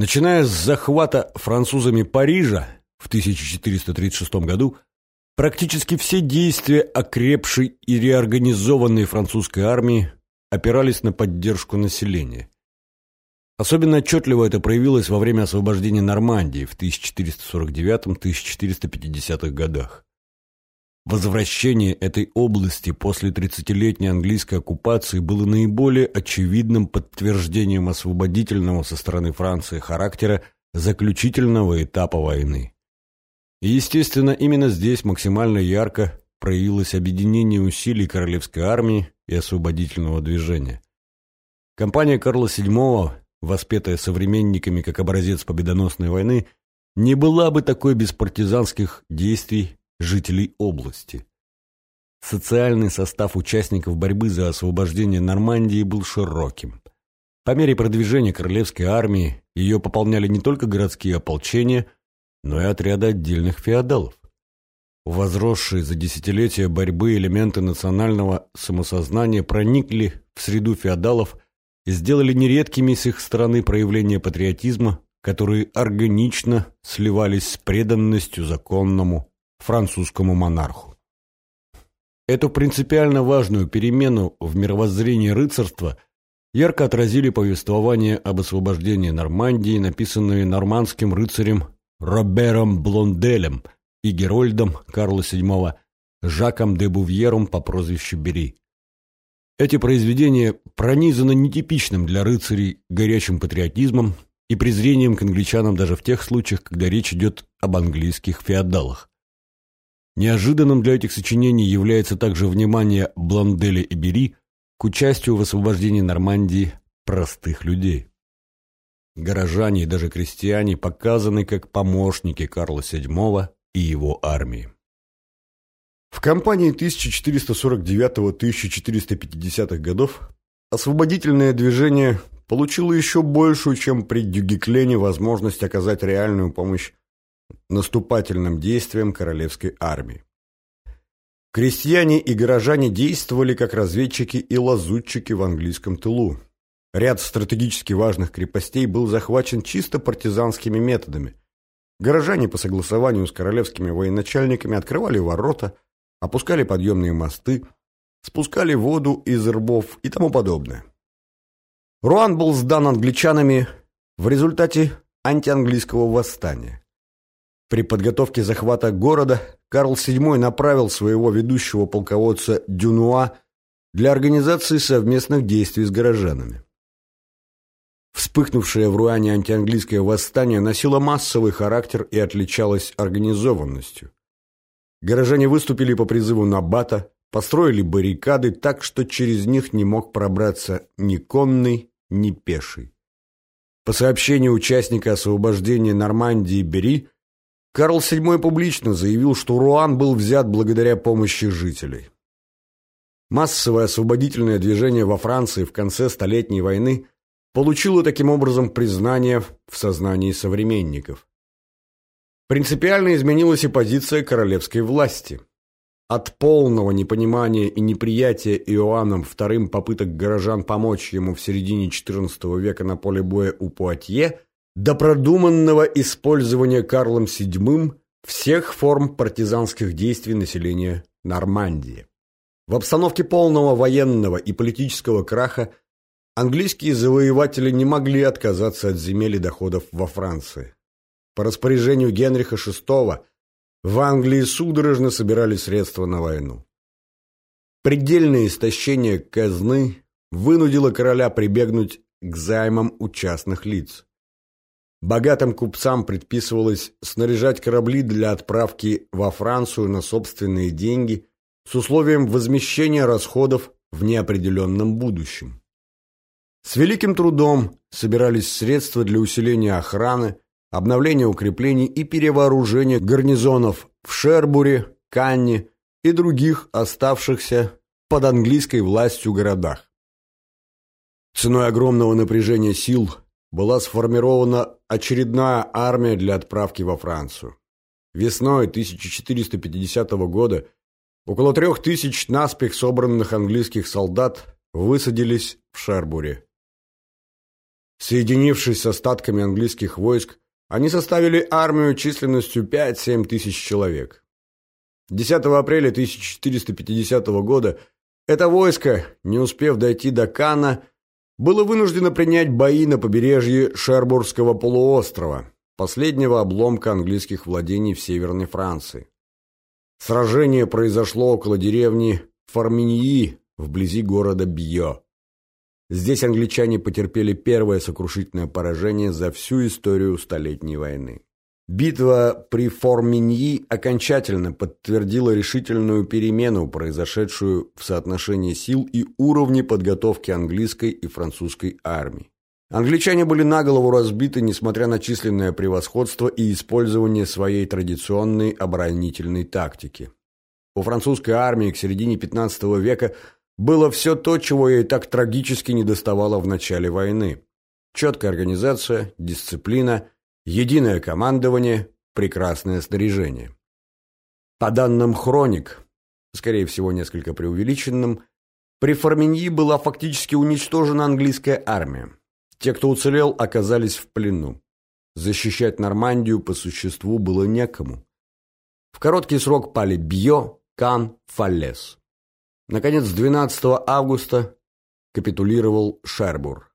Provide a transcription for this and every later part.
Начиная с захвата французами Парижа в 1436 году, практически все действия окрепшей и реорганизованной французской армии опирались на поддержку населения. Особенно отчетливо это проявилось во время освобождения Нормандии в 1449-1450 годах. Возвращение этой области после 30-летней английской оккупации было наиболее очевидным подтверждением освободительного со стороны Франции характера заключительного этапа войны. И, естественно, именно здесь максимально ярко проявилось объединение усилий королевской армии и освободительного движения. Компания Карла VII, воспетая современниками как образец победоносной войны, не была бы такой без партизанских действий жителей области. Социальный состав участников борьбы за освобождение Нормандии был широким. По мере продвижения королевской армии ее пополняли не только городские ополчения, но и отряды отдельных феодалов. Возросшие за десятилетия борьбы элементы национального самосознания проникли в среду феодалов и сделали нередкими с их стороны проявления патриотизма, которые органично сливались с преданностью законному французскому монарху. Эту принципиально важную перемену в мировоззрении рыцарства ярко отразили повествования об освобождении Нормандии, написанные нормандским рыцарем Робером Блонделем и Герольдом Карла VII Жаком де Бувьером по прозвищу Бери. Эти произведения пронизаны нетипичным для рыцарей горячим патриотизмом и презрением к англичанам даже в тех случаях, когда речь идет об английских феодалах. Неожиданным для этих сочинений является также внимание Бланделя и Бери к участию в освобождении Нормандии простых людей. Горожане и даже крестьяне показаны как помощники Карла VII и его армии. В кампании 1449-1450 годов освободительное движение получило еще большую, чем при Дюгеклене, возможность оказать реальную помощь наступательным действиям королевской армии. Крестьяне и горожане действовали как разведчики и лазутчики в английском тылу. Ряд стратегически важных крепостей был захвачен чисто партизанскими методами. Горожане по согласованию с королевскими военачальниками открывали ворота, опускали подъемные мосты, спускали воду из рбов и тому подобное. Руан был сдан англичанами в результате антианглийского восстания. При подготовке захвата города Карл VII направил своего ведущего полководца Дюнуа для организации совместных действий с горожанами. Вспыхнувшее в Руане антианглийское восстание носило массовый характер и отличалось организованностью. Горожане выступили по призыву Набата, построили баррикады так, что через них не мог пробраться ни конный, ни пеший. По сообщению участника освобождения Нормандии Бери, Карл VII публично заявил, что Руан был взят благодаря помощи жителей. Массовое освободительное движение во Франции в конце Столетней войны получило таким образом признание в сознании современников. Принципиально изменилась и позиция королевской власти. От полного непонимания и неприятия Иоанном II попыток горожан помочь ему в середине XIV века на поле боя у Пуатье – до продуманного использования Карлом VII всех форм партизанских действий населения Нормандии. В обстановке полного военного и политического краха английские завоеватели не могли отказаться от земель и доходов во Франции. По распоряжению Генриха VI в Англии судорожно собирали средства на войну. Предельное истощение казны вынудило короля прибегнуть к займам у частных лиц. Богатым купцам предписывалось снаряжать корабли для отправки во Францию на собственные деньги с условием возмещения расходов в неопределенном будущем. С великим трудом собирались средства для усиления охраны, обновления укреплений и перевооружения гарнизонов в Шербуре, Канне и других оставшихся под английской властью городах. Ценой огромного напряжения сил была сформирована очередная армия для отправки во Францию. Весной 1450 года около трех тысяч наспех собранных английских солдат высадились в Шербуре. Соединившись с остатками английских войск, они составили армию численностью 5-7 тысяч человек. 10 апреля 1450 года это войско, не успев дойти до Кана, было вынуждено принять бои на побережье Шербургского полуострова, последнего обломка английских владений в Северной Франции. Сражение произошло около деревни Фарминьи, вблизи города Бьё. Здесь англичане потерпели первое сокрушительное поражение за всю историю Столетней войны. Битва при Форминьи окончательно подтвердила решительную перемену, произошедшую в соотношении сил и уровне подготовки английской и французской армий. Англичане были наголову разбиты, несмотря на численное превосходство и использование своей традиционной оборонительной тактики. У французской армии к середине XV века было все то, чего ей так трагически недоставало в начале войны. Четкая организация, дисциплина – единое командование, прекрасное снаряжение. По данным хроник, скорее всего несколько преувеличенным, при Форминьи была фактически уничтожена английская армия. Те, кто уцелел, оказались в плену. Защищать Нормандию по существу было некому. В короткий срок пали Бьё, Кан, Фаллес. Наконец, 12 августа капитулировал Шербур.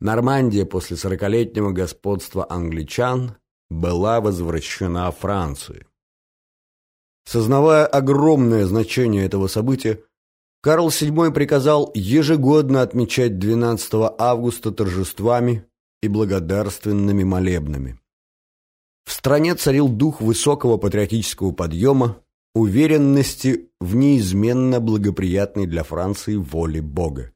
Нормандия после сорокалетнего господства англичан была возвращена Франции. Сознавая огромное значение этого события, Карл VII приказал ежегодно отмечать 12 августа торжествами и благодарственными молебнами. В стране царил дух высокого патриотического подъема, уверенности в неизменно благоприятной для Франции воле Бога.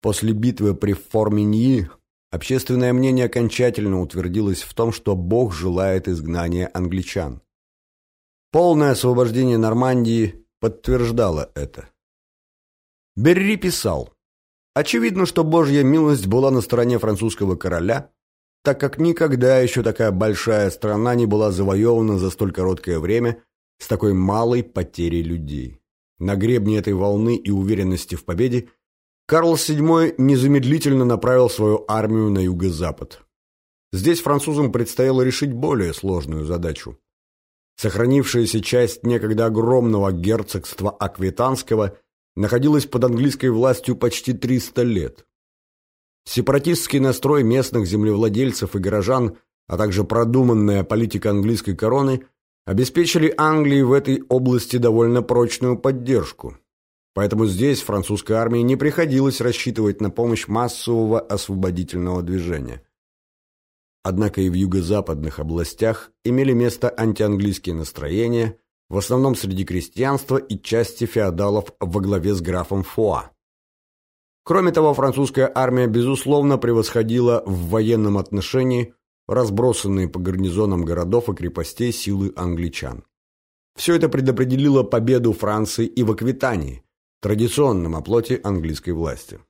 После битвы при Форминьи общественное мнение окончательно утвердилось в том, что Бог желает изгнания англичан. Полное освобождение Нормандии подтверждало это. Берри писал, «Очевидно, что Божья милость была на стороне французского короля, так как никогда еще такая большая страна не была завоевана за столь короткое время с такой малой потерей людей. На гребне этой волны и уверенности в победе Карл VII незамедлительно направил свою армию на юго-запад. Здесь французам предстояло решить более сложную задачу. Сохранившаяся часть некогда огромного герцогства Аквитанского находилась под английской властью почти 300 лет. Сепаратистский настрой местных землевладельцев и горожан, а также продуманная политика английской короны обеспечили Англии в этой области довольно прочную поддержку. Поэтому здесь французской армии не приходилось рассчитывать на помощь массового освободительного движения. Однако и в юго-западных областях имели место антианглийские настроения, в основном среди крестьянства и части феодалов во главе с графом Фуа. Кроме того, французская армия безусловно превосходила в военном отношении разбросанные по гарнизонам городов и крепостей силы англичан. Все это предопределило победу Франции и в Аквитании, традиционном оплоте английской власти.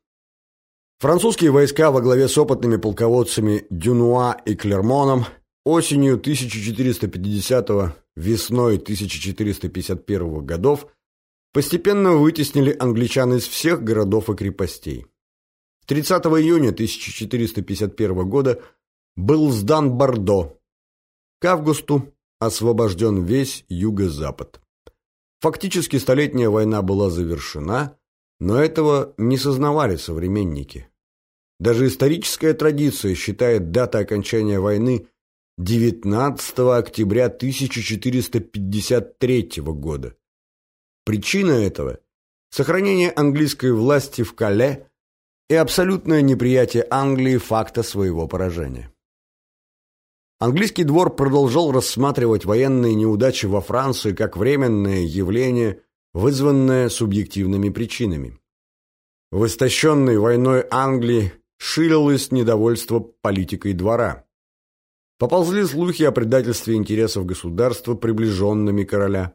Французские войска во главе с опытными полководцами Дюнуа и Клермоном осенью 1450 весной 1451 годов постепенно вытеснили англичан из всех городов и крепостей. 30 июня 1451 года был сдан Бордо. К августу освобожден весь юго-запад. Фактически Столетняя война была завершена, но этого не сознавали современники. Даже историческая традиция считает дата окончания войны 19 октября 1453 года. Причина этого – сохранение английской власти в Кале и абсолютное неприятие Англии факта своего поражения. Английский двор продолжал рассматривать военные неудачи во Франции как временное явление, вызванное субъективными причинами. В истощенной войной Англии ширилось недовольство политикой двора. Поползли слухи о предательстве интересов государства приближенными короля.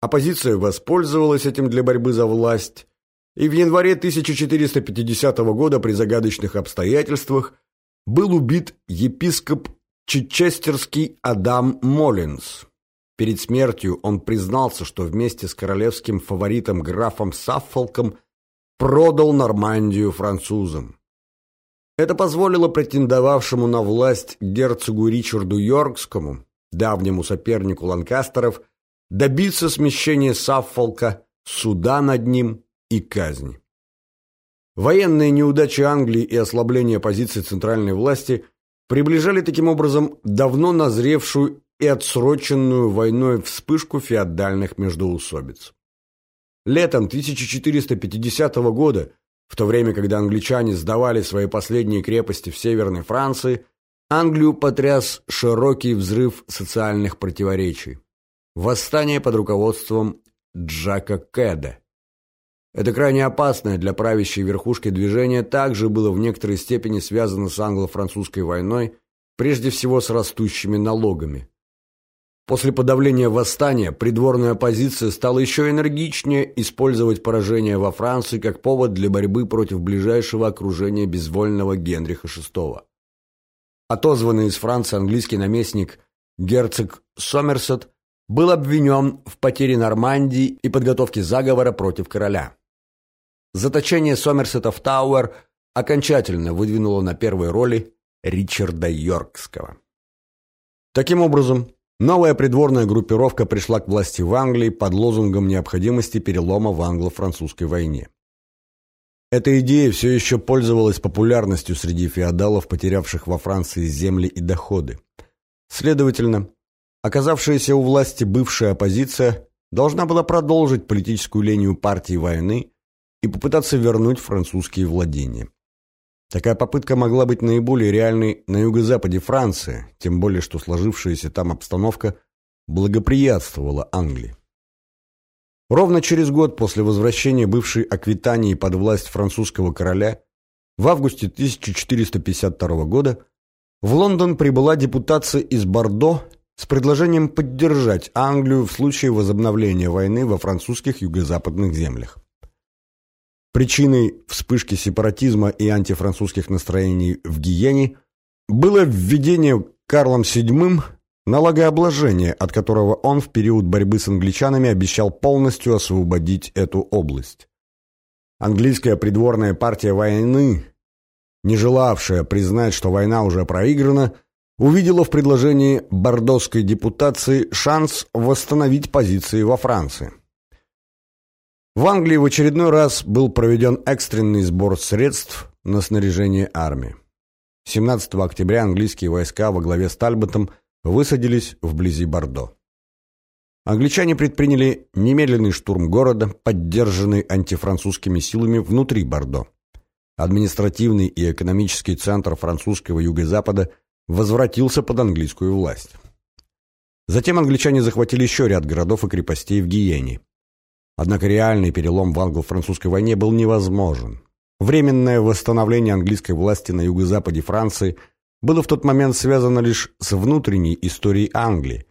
Оппозиция воспользовалась этим для борьбы за власть, и в январе 1450 года при загадочных обстоятельствах был убит епископ Чичестерский Адам Моллинс. Перед смертью он признался, что вместе с королевским фаворитом графом Саффолком продал Нормандию французам. Это позволило претендовавшему на власть герцогу Ричарду Йоркскому, давнему сопернику Ланкастеров, добиться смещения Саффолка, суда над ним и казни. Военные неудачи Англии и ослабление позиций центральной власти приближали таким образом давно назревшую и отсроченную войной вспышку феодальных междоусобиц. Летом 1450 года, в то время, когда англичане сдавали свои последние крепости в Северной Франции, Англию потряс широкий взрыв социальных противоречий. Восстание под руководством Джака Кэда. Это крайне опасное для правящей верхушки движение также было в некоторой степени связано с англо-французской войной, прежде всего с растущими налогами. После подавления восстания придворная оппозиция стала еще энергичнее использовать поражение во Франции как повод для борьбы против ближайшего окружения безвольного Генриха VI. Отозванный из Франции английский наместник герцог Сомерсет был обвинен в потере Нормандии и подготовке заговора против короля. Заточение Сомерсета в Тауэр окончательно выдвинуло на первой роли Ричарда Йоркского. Таким образом, новая придворная группировка пришла к власти в Англии под лозунгом необходимости перелома в англо-французской войне. Эта идея все еще пользовалась популярностью среди феодалов, потерявших во Франции земли и доходы. Следовательно, оказавшаяся у власти бывшая оппозиция должна была продолжить политическую линию партии войны и попытаться вернуть французские владения. Такая попытка могла быть наиболее реальной на юго-западе Франции, тем более что сложившаяся там обстановка благоприятствовала Англии. Ровно через год после возвращения бывшей Аквитании под власть французского короля, в августе 1452 года, в Лондон прибыла депутация из Бордо с предложением поддержать Англию в случае возобновления войны во французских юго-западных землях. Причиной вспышки сепаратизма и антифранцузских настроений в Гиене было введение Карлом VII налогообложения, от которого он в период борьбы с англичанами обещал полностью освободить эту область. Английская придворная партия войны, не желавшая признать, что война уже проиграна, увидела в предложении бордосской депутации шанс восстановить позиции во Франции. В Англии в очередной раз был проведен экстренный сбор средств на снаряжение армии. 17 октября английские войска во главе с Тальботом высадились вблизи Бордо. Англичане предприняли немедленный штурм города, поддержанный антифранцузскими силами внутри Бордо. Административный и экономический центр французского юго-запада возвратился под английскую власть. Затем англичане захватили еще ряд городов и крепостей в Гиене. Однако реальный перелом в англо-французской войне был невозможен. Временное восстановление английской власти на юго-западе Франции было в тот момент связано лишь с внутренней историей Англии,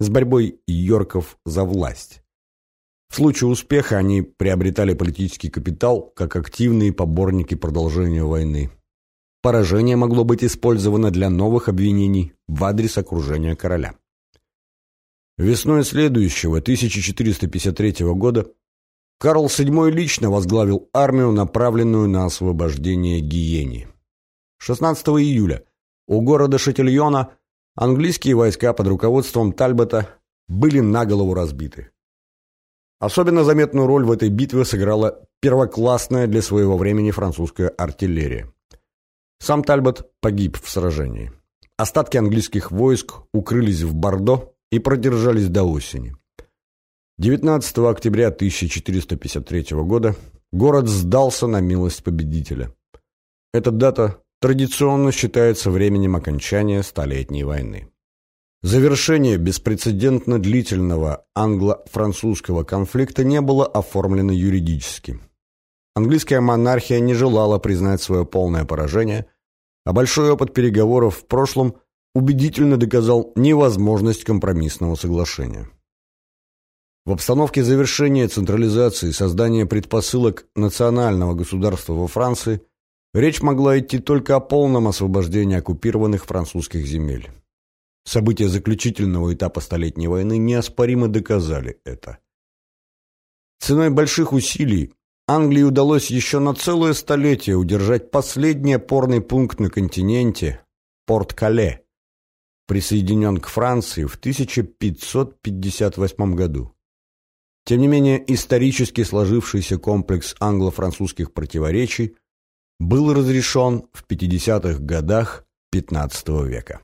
с борьбой Йорков за власть. В случае успеха они приобретали политический капитал как активные поборники продолжения войны. Поражение могло быть использовано для новых обвинений в адрес окружения короля. Весной следующего, 1453 года, Карл VII лично возглавил армию, направленную на освобождение Гиени. 16 июля у города Шатильона английские войска под руководством Тальбота были на голову разбиты. Особенно заметную роль в этой битве сыграла первоклассная для своего времени французская артиллерия. Сам Тальбот погиб в сражении. Остатки английских войск укрылись в Бордо и продержались до осени. 19 октября 1453 года город сдался на милость победителя. Эта дата традиционно считается временем окончания Столетней войны. Завершение беспрецедентно длительного англо-французского конфликта не было оформлено юридически. Английская монархия не желала признать свое полное поражение, а большой опыт переговоров в прошлом – убедительно доказал невозможность компромиссного соглашения. В обстановке завершения централизации и создания предпосылок национального государства во Франции речь могла идти только о полном освобождении оккупированных французских земель. События заключительного этапа Столетней войны неоспоримо доказали это. Ценой больших усилий Англии удалось еще на целое столетие удержать последний опорный пункт на континенте – Порт-Кале, присоединен к Франции в 1558 году. Тем не менее, исторически сложившийся комплекс англо-французских противоречий был разрешен в 50-х годах XV века.